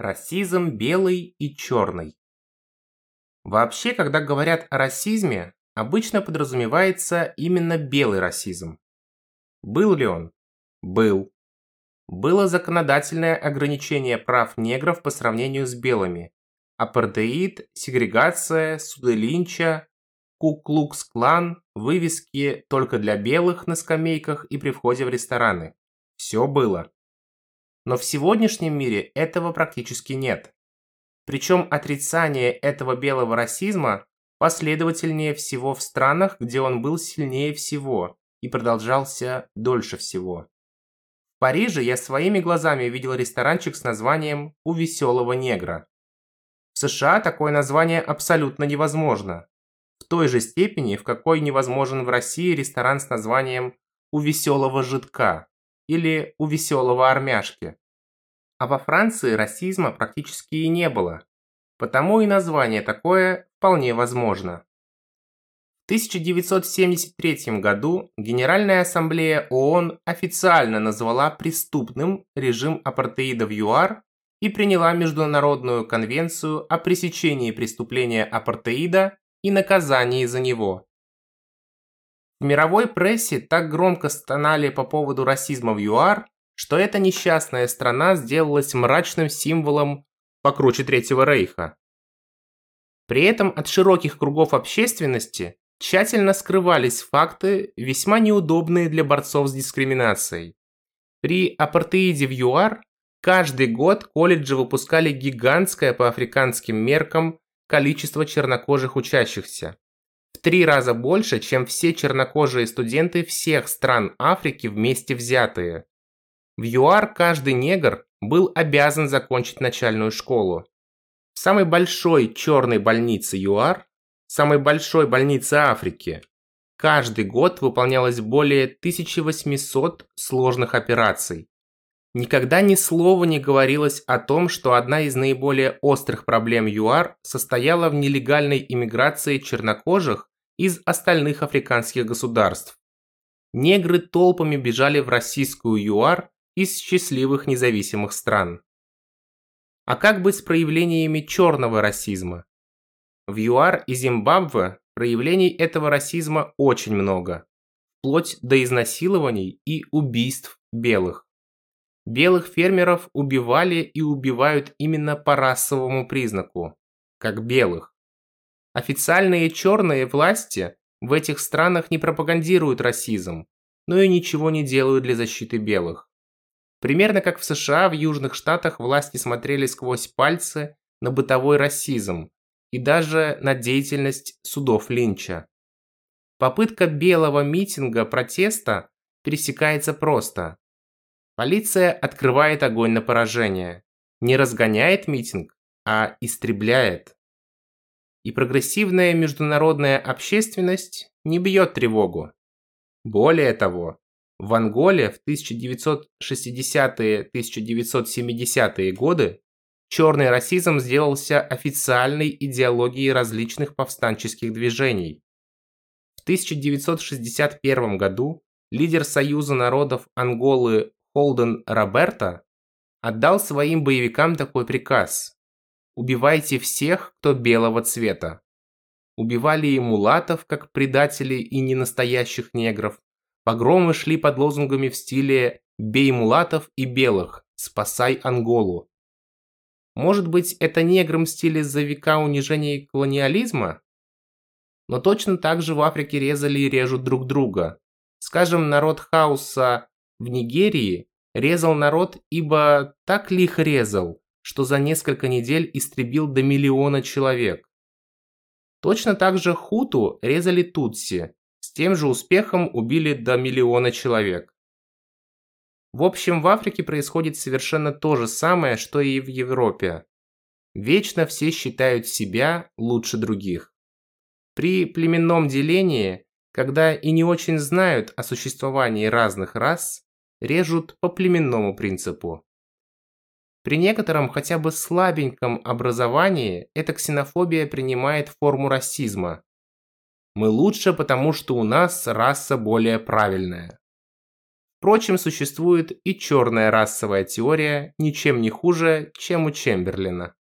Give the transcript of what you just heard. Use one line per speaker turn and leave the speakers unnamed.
Расизм белый и черный. Вообще, когда говорят о расизме, обычно подразумевается именно белый расизм. Был ли он? Был. Было законодательное ограничение прав негров по сравнению с белыми. Апартеид, сегрегация, суды Линча, Ку-Клукс-клан, вывески только для белых на скамейках и при входе в рестораны. Все было. Но в сегодняшнем мире этого практически нет. Причем отрицание этого белого расизма последовательнее всего в странах, где он был сильнее всего и продолжался дольше всего. В Париже я своими глазами видел ресторанчик с названием «У веселого негра». В США такое название абсолютно невозможно. В той же степени, в какой невозможен в России ресторан с названием «У веселого жидка» или у веселого армяшки. А во Франции расизма практически и не было, потому и название такое вполне возможно. В 1973 году Генеральная ассамблея ООН официально назвала преступным режим апартеида в ЮАР и приняла Международную конвенцию о пресечении преступления апартеида и наказании за него. В мировой прессе так громко стонали по поводу расизма в ЮАР, что эта несчастная страна сделалась мрачным символом покруче Третьего Рейха. При этом от широких кругов общественности тщательно скрывались факты, весьма неудобные для борцов с дискриминацией. При апартеиде в ЮАР каждый год колледжи выпускали гигантское по африканским меркам количество чернокожих учащихся в три раза больше, чем все чернокожие студенты всех стран Африки вместе взятые. В ЮАР каждый негр был обязан закончить начальную школу. В самой большой черной больнице ЮАР, самой большой больнице Африки, каждый год выполнялось более 1800 сложных операций. Никогда ни слова не говорилось о том, что одна из наиболее острых проблем ЮАР состояла в нелегальной иммиграции чернокожих из остальных африканских государств. Негры толпами бежали в российскую ЮАР из счастливых независимых стран. А как быть с проявлениями черного расизма? В ЮАР и Зимбабве проявлений этого расизма очень много, вплоть до изнасилований и убийств белых. Белых фермеров убивали и убивают именно по расовому признаку, как белых. Официальные черные власти в этих странах не пропагандируют расизм, но и ничего не делают для защиты белых. Примерно как в США, в Южных Штатах власти смотрели сквозь пальцы на бытовой расизм и даже на деятельность судов Линча. Попытка белого митинга протеста пересекается просто. Полиция открывает огонь на поражение. Не разгоняет митинг, а истребляет. И прогрессивная международная общественность не бьет тревогу. Более того, в Анголе в 1960-1970-е годы черный расизм сделался официальной идеологией различных повстанческих движений. В 1961 году лидер Союза народов Анголы Холден Роберта отдал своим боевикам такой приказ «Убивайте всех, кто белого цвета». Убивали и мулатов, как предателей и ненастоящих негров. Погромы шли под лозунгами в стиле «Бей мулатов и белых, спасай Анголу». Может быть, это неграм в стиле за века унижения колониализма? Но точно так же в Африке резали и режут друг друга. Скажем, народ хаоса в Нигерии резал народ, ибо так лихо резал, что за несколько недель истребил до миллиона человек. Точно так же хуту резали тутси, с тем же успехом убили до миллиона человек. В общем, в Африке происходит совершенно то же самое, что и в Европе. Вечно все считают себя лучше других. При племенном делении, когда и не очень знают о существовании разных рас, режут по племенному принципу. При некотором хотя бы слабеньком образовании эта ксенофобия принимает форму расизма. Мы лучше, потому что у нас раса более правильная. Впрочем, существует и черная расовая теория, ничем не хуже, чем у Чемберлина.